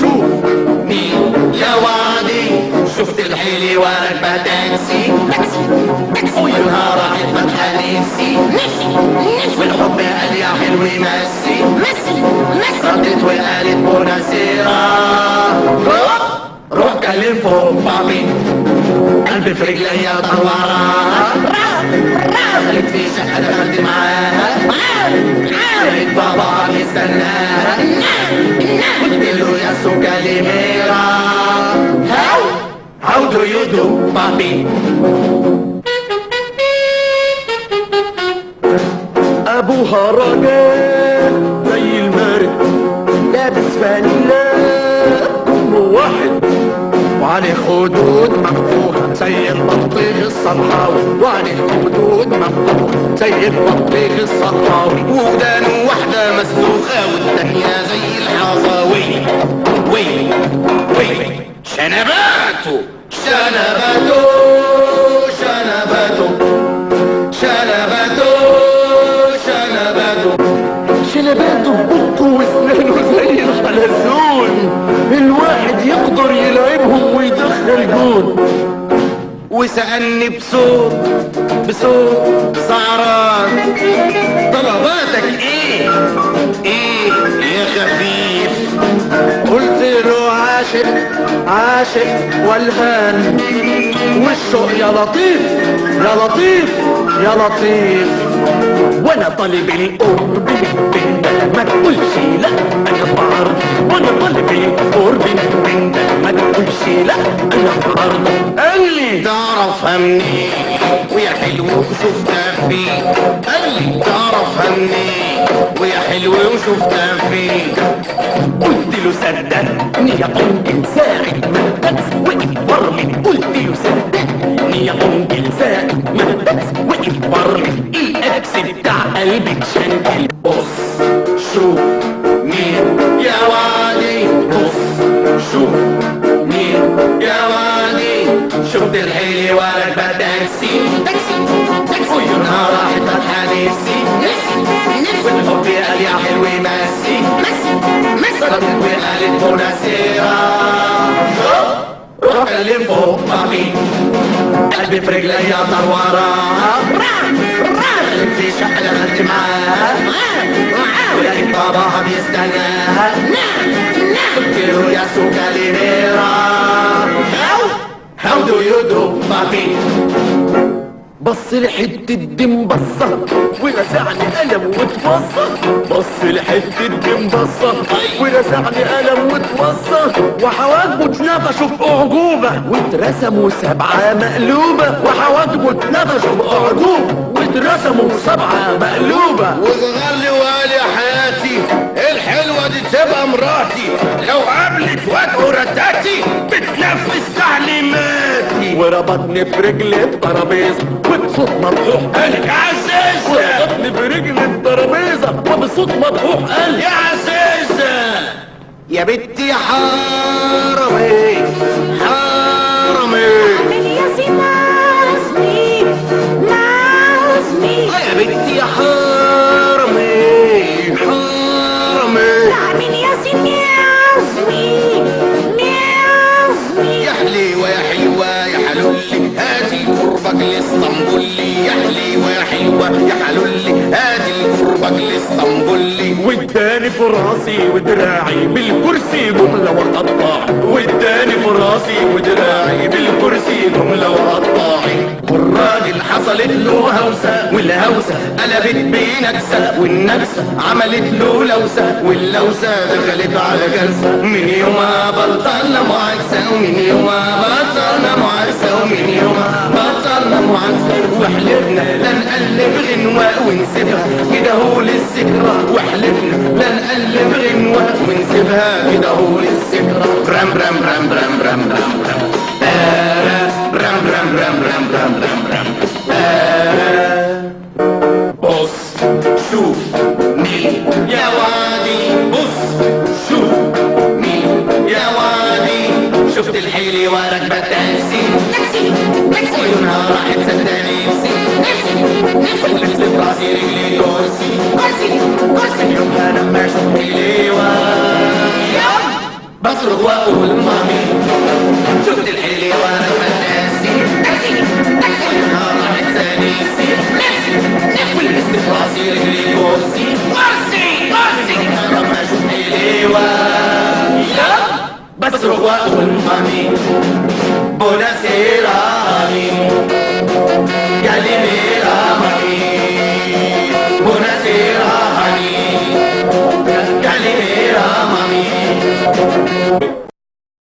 شوف مين يا وادي شفت الحلي وراكبة تاكسي ويومها راحت فتحة نفسي والحب قال يا حلو يمسي ردت وقالت بوناسيرا روح روح كلم فوق بابي قلبي في رجليا طوارا دخلت في شقة دخلت معاها لقيت بابا بيستناها يا سو كاليميرا How? How do you do بابي ابوها راجل زي المارد لابس فانيلا كله واحد وعليه خدود مفتوحة زي البطيخ الصحراوي وعليه خدود مفتوحة زي البطيخ الصحراوي ودانه واحدة مسلوخة والتانية زي الحصاوي وي وي شنباته شنباته شنباته شنباته شنباته شنباته ببقه واسنانه زي الحلزون الواحد يقدر يلعبهم ويدخل جون. وسألني بصوت بصوت سعران طلباتك إيه؟ إيه يا خفيف؟ قلت له عاشق عاشق والهان. والشوق يا لطيف يا لطيف يا لطيف. وأنا طالب القرب ما تقولش لا. منين ويا حلو وشفتها فين قال لي تعرفها منين ويا حلو وشفتها فين قلت له صدقني يا انجل ساعد ما وقف برمي قلت له صدقني يا انجل ساعد ما البس وقف برمي الاكس بتاع قلبي اتشنكل ويومها راحت فتحة نفسي والحب قال يا حلو مسي صدقت وقالت بوناسيرا روح كلم فوق بابي قلبي في رجليا طروارة في شقة دخلت معاها ولقيت باباها بيستناها قلت له يا سو كاليميرا How do you do بابي بص لحتة دم بصة ورزعني قلم واتوصى بص لحتة دم بصة ورزعني قلم واتوصى وحواجبه اتنفشوا في أعجوبة. واترسموا سبعة مقلوبة. وحواجبه اتنفشوا بأعجوبة واترسموا سبعة وربطني برجل الترابيزة. وبصوت مضحوح قال يا عزيزة. وربطني برجل الترابيزة. وبصوت مضحوح قال يا عزيزة. يا بنتي حرمي حرمي يا بنتي حرمي هاتي قربك لاسطنبولي يا حليوة يا حلوة يا حلولي هاتي قربك لاسطنبولي واداني في راسي ودراعي بالكرسي جملة وقطاع واداني في راسي ودراعي بالكرسي جملة وقطاعي والراجل حصلت له هوسة والهوسة قلبت بنكسة والنكسة عملت له لوسة واللوسة دخلت على جلسة. من يومها بطلنا معاكسة ومن يومها بطلنا معاكسة برام برام برام برام برام برام برام آه، برام برام برام برام برام برام برام آه. بص شوف مين يا وادي بص شوف مين يا وادي شفت الحيلة وراكبة تاكسي ويومها راحت صدقني بصرخ واقول مامي شفت الحلوة وأنا مداسي والنهار عملت سانيسي والاسم في راسي رجلي كرسي مرة ما شفت حلوة بصرخ واقول مامي بوناسيرا